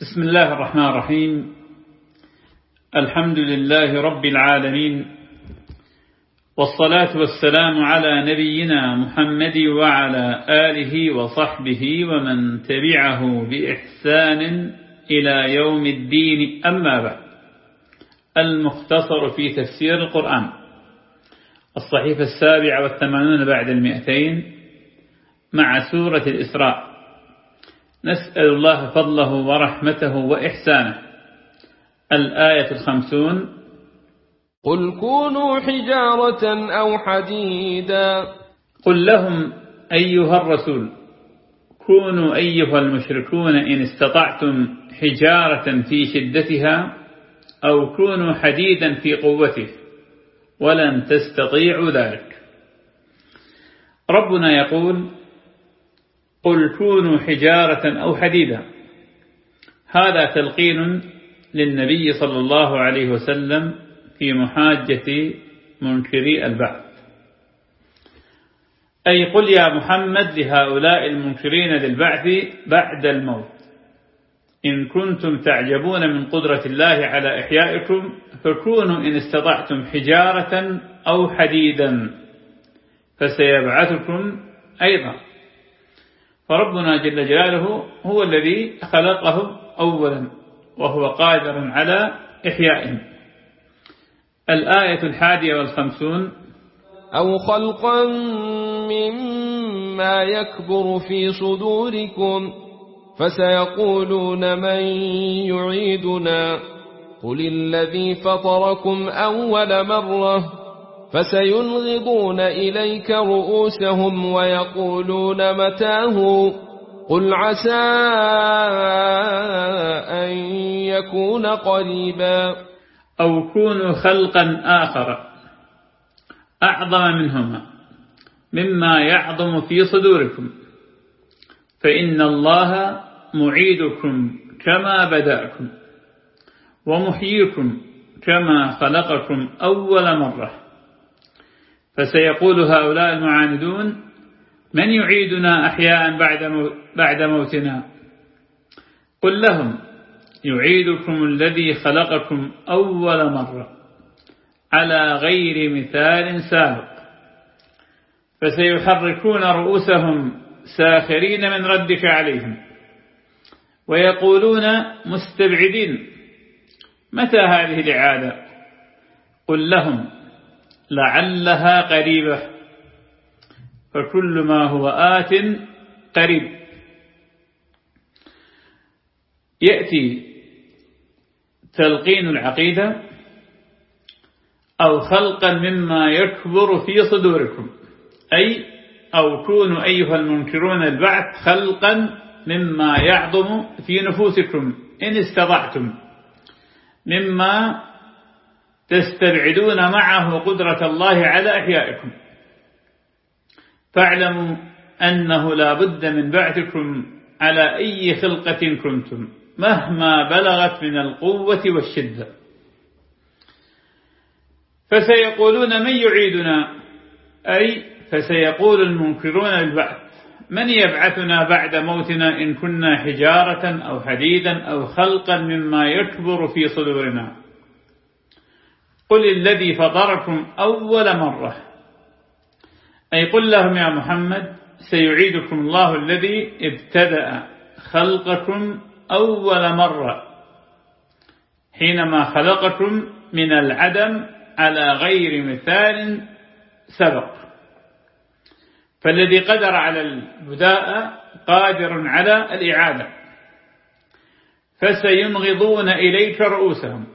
بسم الله الرحمن الرحيم. الحمد لله رب العالمين. والصلاة والسلام على نبينا محمد وعلى آله وصحبه ومن تبعه بإحسان إلى يوم الدين. أما بعد. المختصر في تفسير القرآن. الصحيفة السابعة والثمانون بعد المئتين مع سورة الإسراء. نسأل الله فضله ورحمته وإحسانه. الآية الخمسون. قل كونوا حجارة أو حديدا. قل لهم أيها الرسول كونوا أيها المشركون إن استطعتم حجارة في شدتها أو كونوا حديدا في قوته ولن تستطيعوا ذلك. ربنا يقول قل كونوا حجارة أو حديدا. هذا تلقين للنبي صلى الله عليه وسلم في محاجة منكري البعث. أي قل يا محمد لهؤلاء المنكرين للبعث بعد الموت. إن كنتم تعجبون من قدرة الله على إحيائكم فكونوا إن استطعتم حجارة أو حديدا فسيبعثكم أيضا. فربنا جل جلاله هو الذي خلقهم أولا وهو قادر على إحيائهم. الآية الحادية والخمسون. أو خلقا مما يكبر في صدوركم فسيقولون من يعيدنا قل الذي فطركم أول مرة فسينغضون إليك رؤوسهم ويقولون متاه؟ قل عسى أن يكون قريبا. أو كونوا خلقا آخر. أعظم منهما. مما يعظم في صدوركم. فإن الله معيدكم كما بدأكم. ومحييكم كما خلقكم أول مرة. فسيقول هؤلاء المعاندون من يعيدنا أحياء بعد موتنا؟ قل لهم يعيدكم الذي خلقكم أول مرة على غير مثال سابق. فسيحركون رؤوسهم ساخرين من ردك عليهم. ويقولون مستبعدين متى هذه الإعادة؟ قل لهم لعلها قريبة. فكل ما هو آت قريب. يأتي تلقين العقيدة أو خلقا مما يكبر في صدوركم. أي أو كونوا أيها المنكرون البعث خلقا مما يعظم في نفوسكم إن استطعتم. مما تستبعدون معه قدرة الله على إحيائكم. فاعلموا أنه لا بد من بعثكم على أي خلقة كنتم مهما بلغت من القوة والشدة. فسيقولون من يعيدنا؟ أي فسيقول المنكرون البعث من يبعثنا بعد موتنا إن كنا حجارة أو حديدا أو خلقا مما يكبر في صدورنا؟ قل الذي فطركم أول مرة. أي قل لهم يا محمد سيعيدكم الله الذي ابتدأ خلقكم أول مرة. حينما خلقكم من العدم على غير مثال سبق. فالذي قدر على البداء قادر على الإعادة. فسينغضون إليك رؤوسهم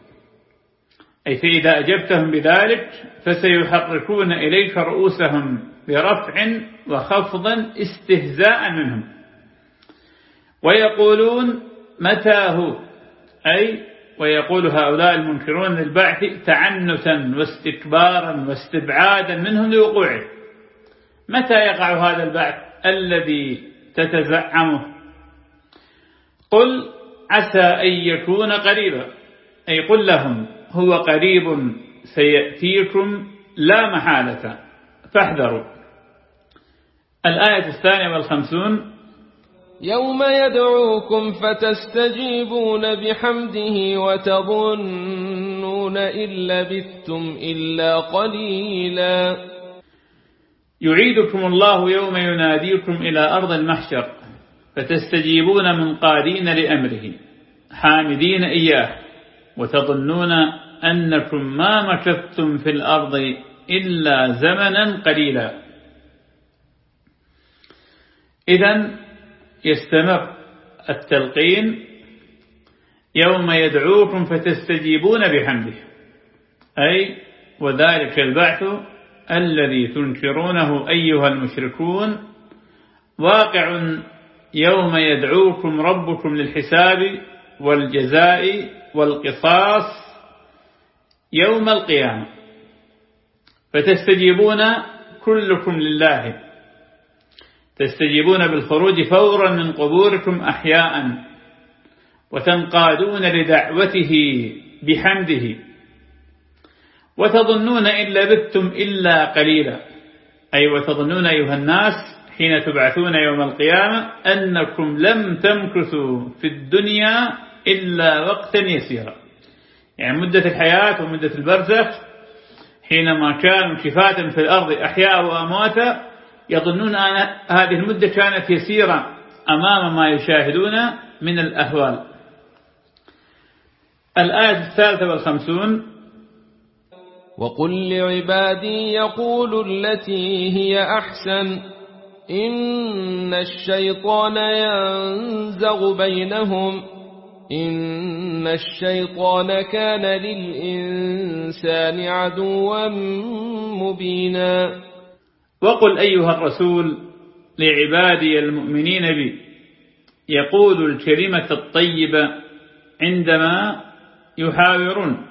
أي فإذا أجبتهم بذلك فسيحركون إليك رؤوسهم برفع وخفض استهزاء منهم. ويقولون متى هو؟ أي ويقول هؤلاء المنكرون للبعث تعنتا واستكبارا واستبعادا منهم لوقوعه. متى يقع هذا البعث الذي تتزعمه؟ قل عسى أن يكون قريبا. أي قل لهم هو قريب سيأتيكم لا محالة. فاحذروا. الآية الثانية والخمسون. يوم يدعوكم فتستجيبون بحمده وتظنون إن لبثتم إلا قليلا. يعيدكم الله يوم يناديكم إلى أرض المحشر. فتستجيبون منقادين لأمره. حامدين إياه. وتظنون أنكم ما مكثتم في الأرض إلا زمنا قليلا. إذا يستمر التلقين يوم يدعوكم فتستجيبون بحمده. أي وذلك البعث الذي تنكرونه أيها المشركون واقع يوم يدعوكم ربكم للحساب والجزاء والقصاص يوم القيامة. فتستجيبون كلكم لله. تستجيبون بالخروج فورا من قبوركم أحياء. وتنقادون لدعوته بحمده. وتظنون إن لبثتم إلا قليلا. أي وتظنون أيها الناس حين تبعثون يوم القيامة أنكم لم تمكثوا في الدنيا إلا وقتا يسيرا. يعني مدة الحياة ومدة البرزخ حينما كانوا كفاة في الأرض أحياء وأمواتا يظنون أن هذه المدة كانت يسيرة أمام ما يشاهدون من الأهوال. الآية الثالثة والخمسون. وقل لعبادي يقول التي هي أحسن. إن الشيطان ينزغ بينهم. إن الشيطان كان للإنسان عدوا مبينا. وقل أيها الرسول لعبادي المؤمنين بي يقول الكلمة الطيبة عندما يحاورون.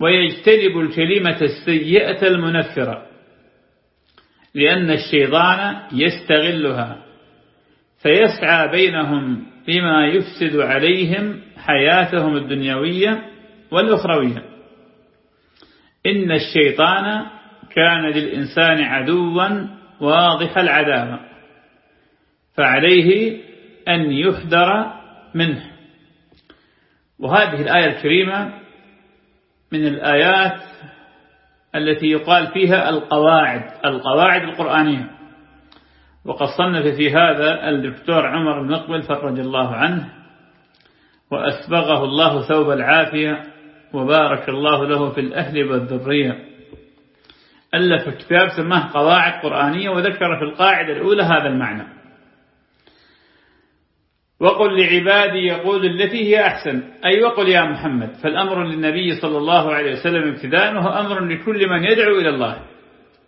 ويجتنب الكلمة السيئة المنفرة لأن الشيطان يستغلها فيسعى بينهم بما يفسد عليهم حياتهم الدنيوية والأخروية. إن الشيطان كان للإنسان عدوا واضح العداوة فعليه أن يحذر منه. وهذه الآية الكريمة من الآيات التي يقال فيها القواعد القواعد القرآنية. وقد صنف في هذا الدكتور عمر بن مقبل فرج الله عنه وأسبغه الله ثوب العافية وبارك الله له في الأهل والذرية. ألف كتاب سماه قواعد قرآنية وذكر في القاعدة الأولى هذا المعنى. وقل لعبادي يقول التي هي أحسن أي وقل يا محمد فالأمر للنبي صلى الله عليه وسلم ابتداء وهو أمر لكل من يدعو إلى الله.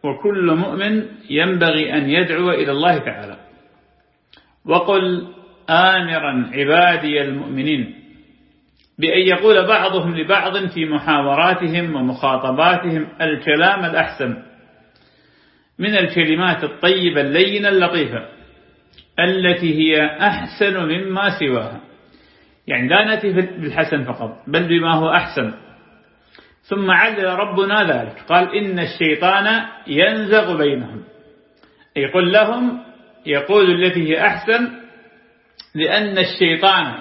وكل مؤمن ينبغي أن يدعو إلى الله تعالى. وقل آمرا عبادي المؤمنين بأن يقول بعضهم لبعض في محاوراتهم ومخاطباتهم الكلام الأحسن من الكلمات الطيبة اللينة اللطيفة التي هي أحسن مما سواها. يعني لا نأتي بالحسن فقط بل بما هو أحسن. ثم علل ربنا ذلك. قال إن الشيطان ينزغ بينهم. يقول لهم يقول التي هي أحسن لأن الشيطان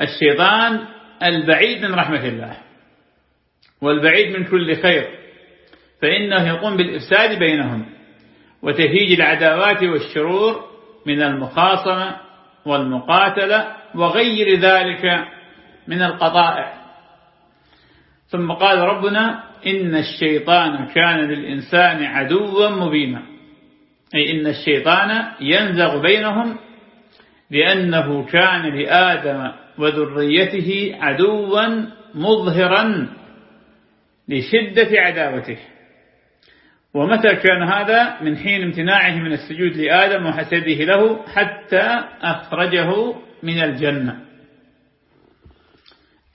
الشيطان البعيد من رحمة الله والبعيد من كل خير فإنه يقوم بالإفساد بينهم وتهيج العداوات والشرور من المخاصمة والمقاتلة وغير ذلك من القضائع ثم قال ربنا إن الشيطان كان للإنسان عدوا مبينا. أي إن الشيطان ينزغ بينهم لأنه كان لآدم وذريته عدوا مظهرا لشدة عداوته. ومتى كان هذا؟ من حين امتناعه من السجود لآدم وحسده له حتى أخرجه من الجنة.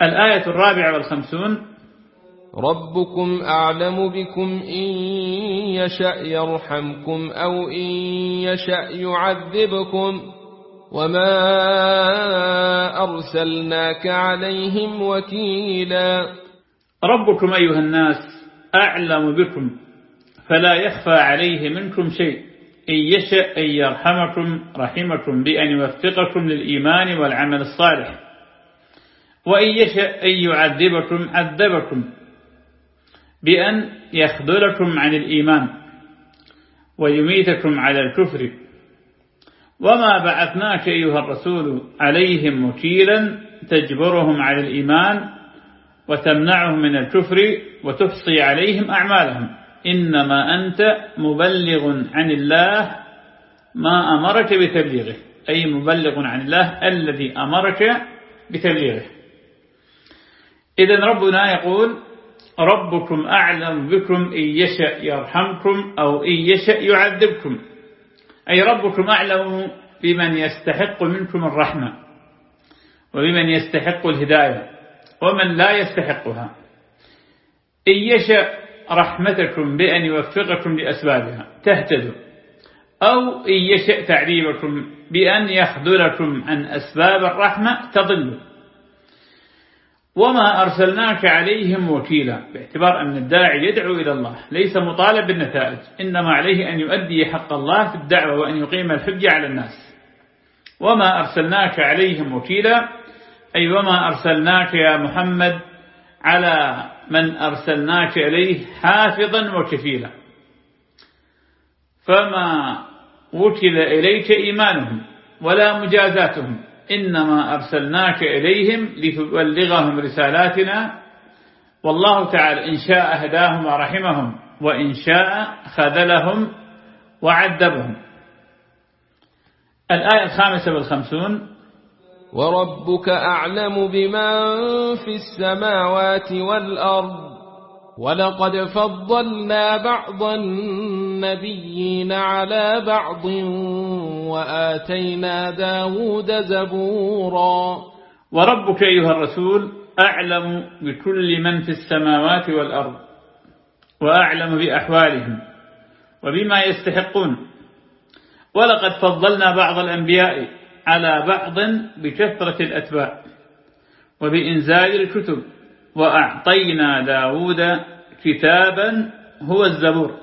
الآية الرابعة والخمسون ربكم أعلم بكم إن يشأ يرحمكم أو إن يشأ يعذبكم وما أرسلناك عليهم وكيلا ربكم أيها الناس أعلم بكم فلا يخفى عليه منكم شيء إن يشأ أن يرحمكم رحمكم بأن يوفقكم للإيمان والعمل الصالح وإن يشأ أن يعذبكم عذبكم بأن يخذلكم عن الإيمان ويميتكم على الكفر. وما بعثناك أيها الرسول عليهم وكيلا تجبرهم على الإيمان وتمنعهم من الكفر وتحصي عليهم أعمالهم. إنما أنت مبلغ عن الله ما أمرك بتبليغه أي مبلغ عن الله الذي أمرك بتبليغه. إذا ربنا يقول ربكم أعلم بكم إن يشأ يرحمكم أو إن يشأ يعذبكم. أي ربكم أعلم بمن يستحق منكم الرحمة وبمن يستحق الهداية ومن لا يستحقها. إن يشأ رحمتكم بأن يوفقكم لأسبابها تهتدوا. أو إن يشأ تعذيبكم بأن يخذلكم عن أسباب الرحمة تضلوا. وما أرسلناك عليهم وكيلا. باعتبار أن الداعي يدعو إلى الله ليس مطالب بالنتائج إنما عليه أن يؤدي حق الله في الدعوة وأن يقيم الحجة على الناس. وما أرسلناك عليهم وكيلا أي وما أرسلناك يا محمد على من أرسلناك إليه حافظا وكفيلا. فما وكل إليك إيمانهم ولا مجازاتهم. إنما أرسلناك إليهم لتبلغهم رسالاتنا. والله تعالى إن شاء هداهم ورحمهم وإن شاء خذلهم وعذبهم. الآية الخامسة والخمسون. وربك أعلم بمن في السماوات والأرض. ولقد فضلنا بعض النبيين على بعض وآتينا داود زبورا. وربك أيها الرسول أعلم بكل من في السماوات والأرض وأعلم بأحوالهم وبما يستحقون. ولقد فضلنا بعض الأنبياء على بعض بكثرة الأتباع وبإنزال الكتب. وأعطينا داود كتابا هو الزبور.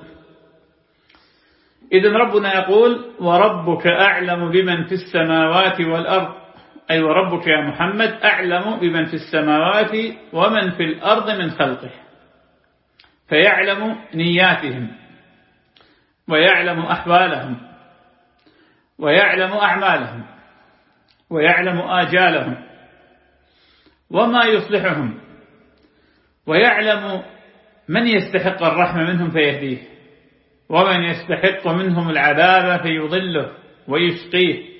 إذن ربنا يقول وربك أعلم بمن في السماوات والأرض. أي وربك يا محمد أعلم بمن في السماوات ومن في الأرض من خلقه. فيعلم نياتهم ويعلم أحوالهم ويعلم أعمالهم ويعلم آجالهم وما يصلحهم. ويعلم من يستحق الرحمة منهم فيهديه ومن يستحق منهم العذاب فيضله ويشقيه.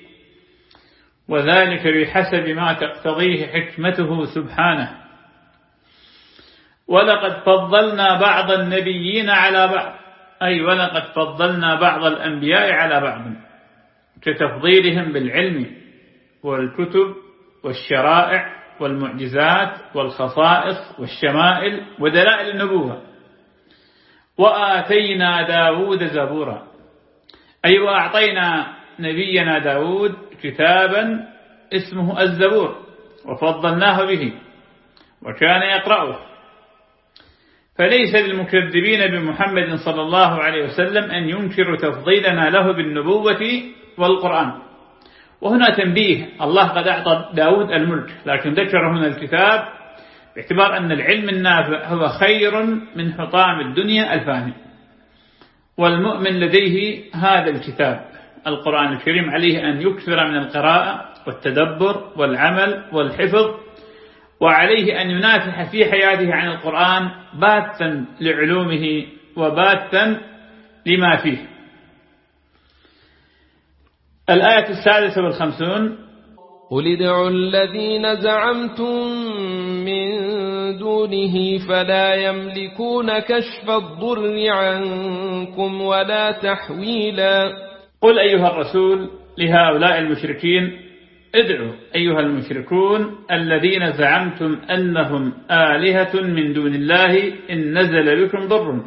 وذلك بحسب ما تقتضيه حكمته سبحانه. ولقد فضلنا بعض النبيين على بعض أي ولقد فضلنا بعض الأنبياء على بعض كتفضيلهم بالعلم والكتب والشرائع والمعجزات والخصائص والشمائل ودلائل النبوة. وآتينا داود زبورا. أي وأعطينا نبينا داود كتابا اسمه الزبور وفضلناه به وكان يقرأه. فليس للمكذبين بمحمد صلى الله عليه وسلم أن ينكروا تفضيلنا له بالنبوة والقرآن. وهنا تنبيه الله قد أعطى داود الملك لكن ذكر هنا الكتاب باعتبار أن العلم النافع هو خير من حطام الدنيا الفاني. والمؤمن لديه هذا الكتاب القرآن الكريم عليه أن يكثر من القراءة والتدبر والعمل والحفظ وعليه أن ينافح في حياته عن القرآن باتا لعلومه وباتا لما فيه. الآية السادسة والخمسون. قل ادعوا الذين زعمتم من دونه فلا يملكون كشف الضر عنكم ولا تحويلا. قل أيها الرسول لهؤلاء المشركين ادعوا أيها المشركون الذين زعمتم أنهم آلهة من دون الله إن نزل بكم ضر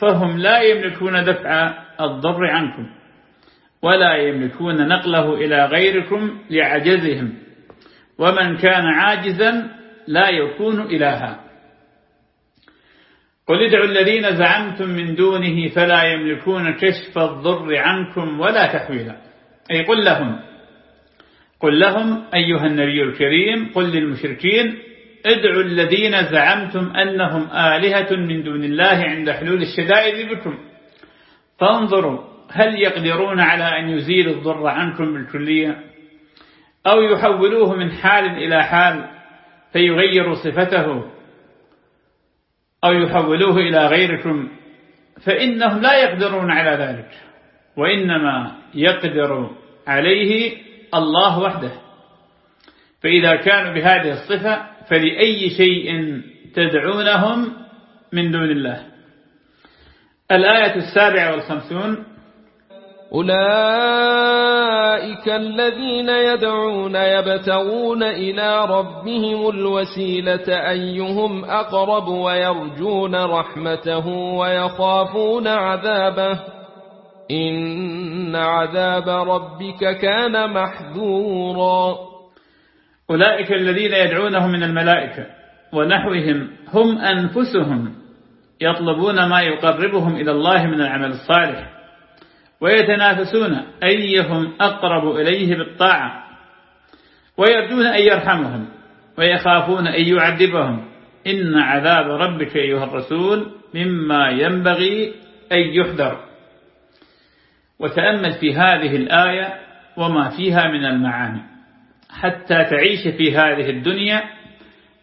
فهم لا يملكون دفع الضر عنكم. ولا يملكون نقله إلى غيركم لعجزهم. ومن كان عاجزا لا يكون إلها. قل ادعوا الذين زعمتم من دونه فلا يملكون كشف الضر عنكم ولا تحويلا. أي قل لهم. قل لهم أيها النبي الكريم قل للمشركين ادعوا الذين زعمتم أنهم آلهة من دون الله عند حلول الشدائد بكم. فانظروا هل يقدرون على أن يزيلوا الضر عنكم بالكلية؟ أو يحولوه من حال إلى حال فيغيروا صفته؟ أو يحولوه إلى غيركم؟ فإنهم لا يقدرون على ذلك وإنما يقدر عليه الله وحده. فإذا كانوا بهذه الصفة فلأي شيء تدعونهم من دون الله. الآية السابعة والخمسون أولئك الذين يدعون يبتغون إلى ربهم الوسيلة أيهم أقرب ويرجون رحمته ويخافون عذابه إن عذاب ربك كان محذورا. أولئك الذين يدعونهم من الملائكة ونحوهم هم أنفسهم يطلبون ما يقربهم إلى الله من العمل الصالح ويتنافسون أيهم أقرب إليه بالطاعة ويرجون أن يرحمهم ويخافون أن يعذبهم. إن عذاب ربك أيها الرسول مما ينبغي أن يحذر. وتأمل في هذه الآية وما فيها من المعاني. حتى تعيش في هذه الدنيا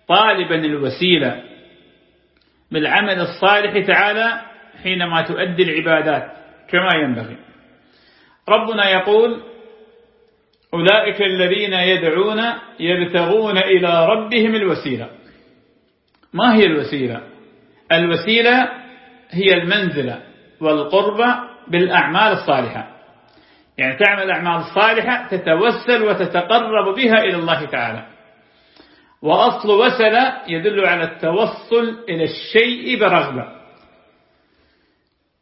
طالبا الوسيلة. بالعمل الصالح تعالى حينما تؤدي العبادات. كما ينبغي. ربنا يقول أولئك الذين يدعون يبتغون إلى ربهم الوسيلة. ما هي الوسيلة؟ الوسيلة هي المنزلة والقربة بالأعمال الصالحة. يعني تعمل الأعمال الصالحة تتوسل وتتقرب بها إلى الله تعالى. وأصل وسل يدل على التوصل إلى الشيء برغبة.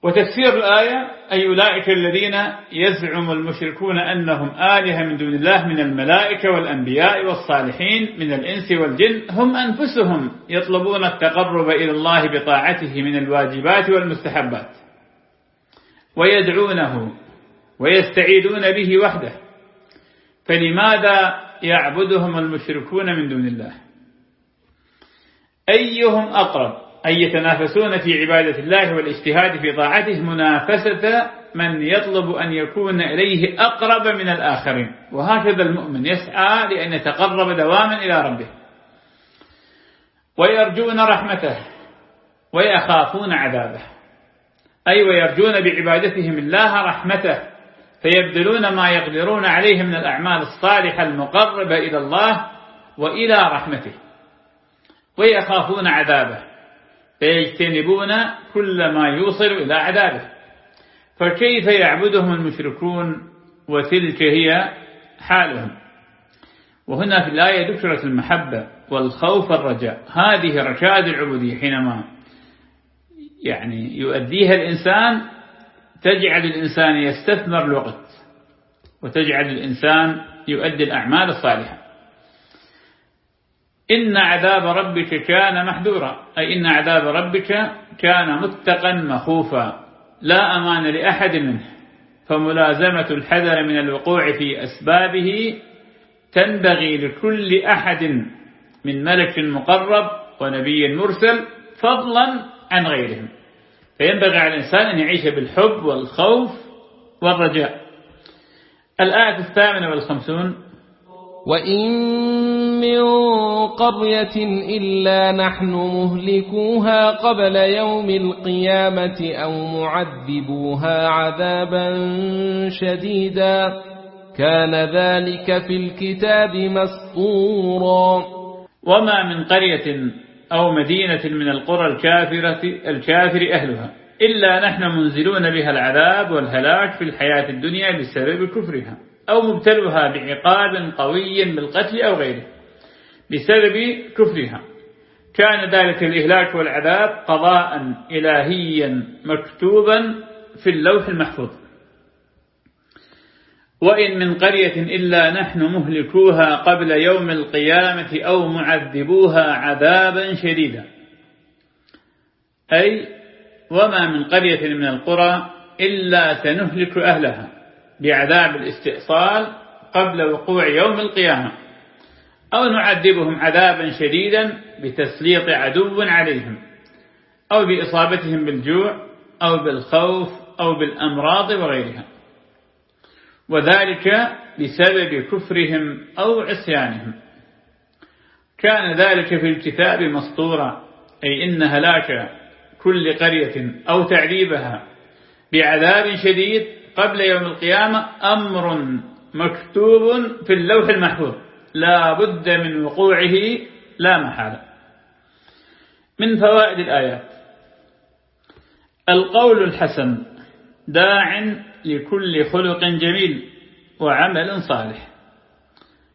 وتفسير الآية أي أولئك الذين يزعم المشركون أنهم آلهة من دون الله من الملائكة والأنبياء والصالحين من الإنس والجن هم أنفسهم يطلبون التقرب إلى الله بطاعته من الواجبات والمستحبات. ويدعونه ويستعيدون به وحده. فلماذا يعبدهم المشركون من دون الله؟ أيهم أقرب؟ أي يتنافسون في عبادة الله والاجتهاد في طاعته منافسة من يطلب أن يكون إليه أقرب من الآخرين. وهكذا المؤمن يسعى لأن يتقرب دواما إلى ربه. ويرجون رحمته ويخافون عذابه. أي ويرجون بعبادتهم الله رحمته فيبذلون ما يقدرون عليه من الأعمال الصالحة المقربة إلى الله وإلى رحمته. ويخافون عذابه. فيجتنبون كل ما يوصل إلى عذابه فكيف يعبدهم المشركون وتلك هي حالهم؟ وهنا في الآية ذكرت المحبة والخوف والرجاء. هذه رشاد العبودية حينما يعني يؤديها الإنسان تجعل الإنسان يستثمر الوقت وتجعل الإنسان يؤدي الأعمال الصالحة. إن عذاب ربك كان محذورا. أي إن عذاب ربك كان متقا مخوفا. لا أمان لأحد منه. فملازمة الحذر من الوقوع في أسبابه تنبغي لكل أحد من ملك مقرب ونبي مرسل فضلا عن غيرهم. فينبغي على الإنسان أن يعيش بالحب والخوف والرجاء. الآية الثامنة والخمسون. وإن من قرية إلا نحن مهلكوها قبل يوم القيامة أو معذبوها عذابا شديدا. كان ذلك في الكتاب مسطورا. وما من قرية أو مدينة من القرى الكافرة الكافر أهلها. إلا نحن منزلون بها العذاب والهلاك في الحياة الدنيا بسبب كفرها. أو مبتلها بعقاب قوي بالقتل أو غيره. بسبب كفرها. كان ذلك الإهلاك والعذاب قضاء إلهيا مكتوبا في اللوح المحفوظ. وإن من قرية إلا نحن مهلكوها قبل يوم القيامة أو معذبوها عذابا شديدا. أي وما من قرية من القرى إلا سنهلك أهلها بعذاب الاستئصال قبل وقوع يوم القيامة. أو نعذبهم عذابا شديدا بتسليط عدو عليهم أو بإصابتهم بالجوع أو بالخوف أو بالأمراض وغيرها. وذلك بسبب كفرهم أو عصيانهم. كان ذلك في الكتاب مسطورا أي إن هلاك كل قرية أو تعذيبها بعذاب شديد قبل يوم القيامة أمر مكتوب في اللوح المحفوظ. لا بد من وقوعه لا محالة. من فوائد الآيات القول الحسن داع لكل خلق جميل وعمل صالح.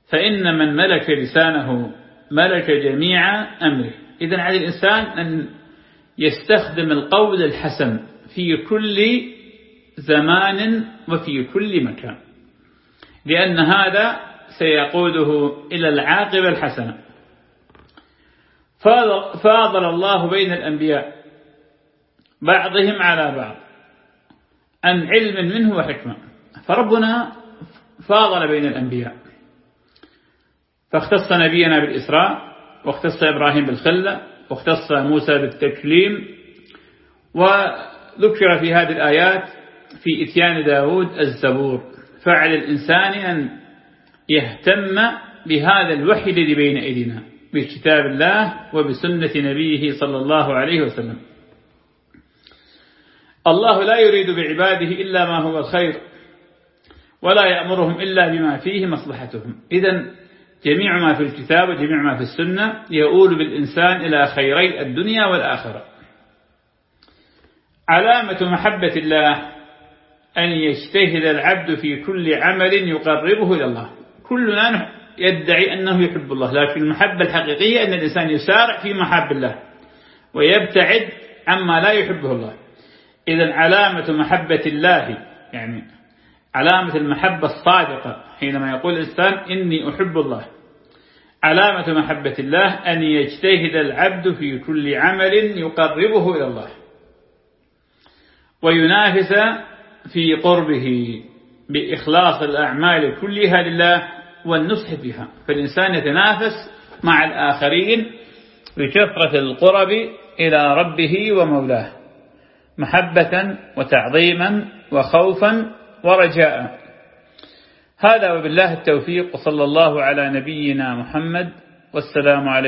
فإن من ملك لسانه ملك جميع أمره. إذن على الإنسان أن يستخدم القول الحسن في كل زمان وفي كل مكان. لأن هذا سيقوده إلى العاقبة الحسنة. فاضل الله بين الأنبياء بعضهم على بعض عن علم منه وحكمة. فربنا فاضل بين الأنبياء. فاختص نبينا بالإسراء واختص إبراهيم بالخلة واختص موسى بالتكليم وذكر في هذه الآيات في إتيان داود الزبور. فعل الإنسان أن يهتم بهذا الوحي الذي بين أيدينا بكتاب الله وبسنة نبيه صلى الله عليه وسلم. الله لا يريد بعباده إلا ما هو الخير ولا يأمرهم إلا بما فيه مصلحتهم. إذا جميع ما في الكتاب وجميع ما في السنة يؤول بالإنسان إلى خيري الدنيا والآخرة. علامة محبة الله أن يجتهد العبد في كل عمل يقربه إلى الله. كلنا يدعي أنه يحب الله لكن المحبة الحقيقية أن الإنسان يسارع في محب الله ويبتعد عما لا يحبه الله. إذا علامة محبة الله يعني علامة المحبة الصادقة حينما يقول الإنسان إني أحب الله. علامة محبة الله أن يجتهد العبد في كل عمل يقربه إلى الله. وينافس في قربه بإخلاص الأعمال كلها لله والنصح فيها فالإنسان يتنافس مع الآخرين بكثرة القرب إلى ربه ومولاه محبة وتعظيما وخوفا ورجاء. هذا وبالله التوفيق وصلى الله على نبينا محمد والسلام عليكم.